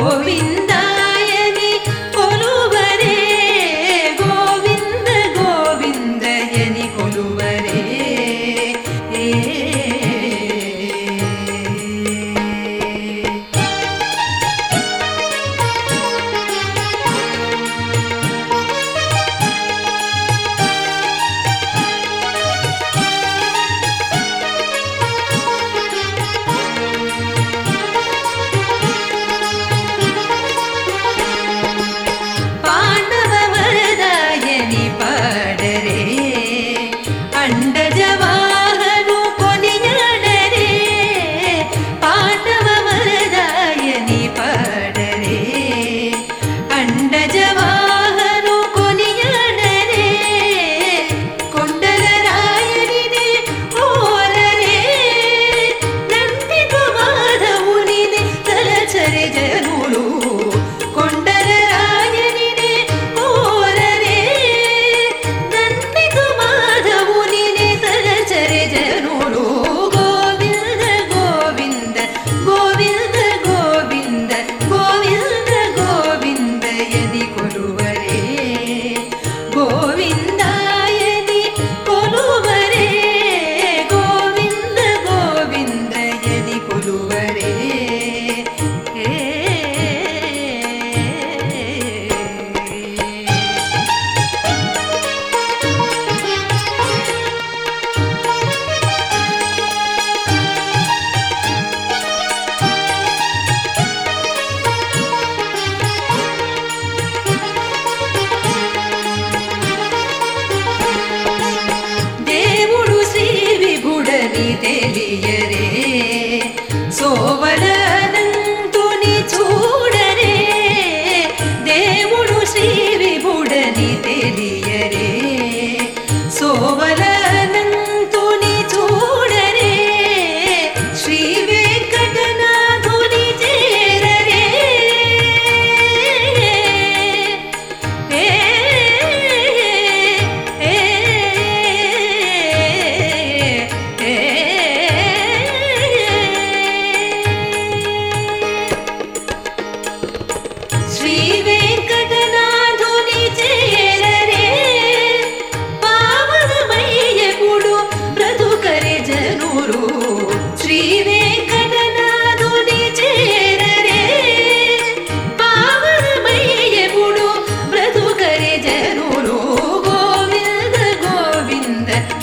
Govinda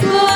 good.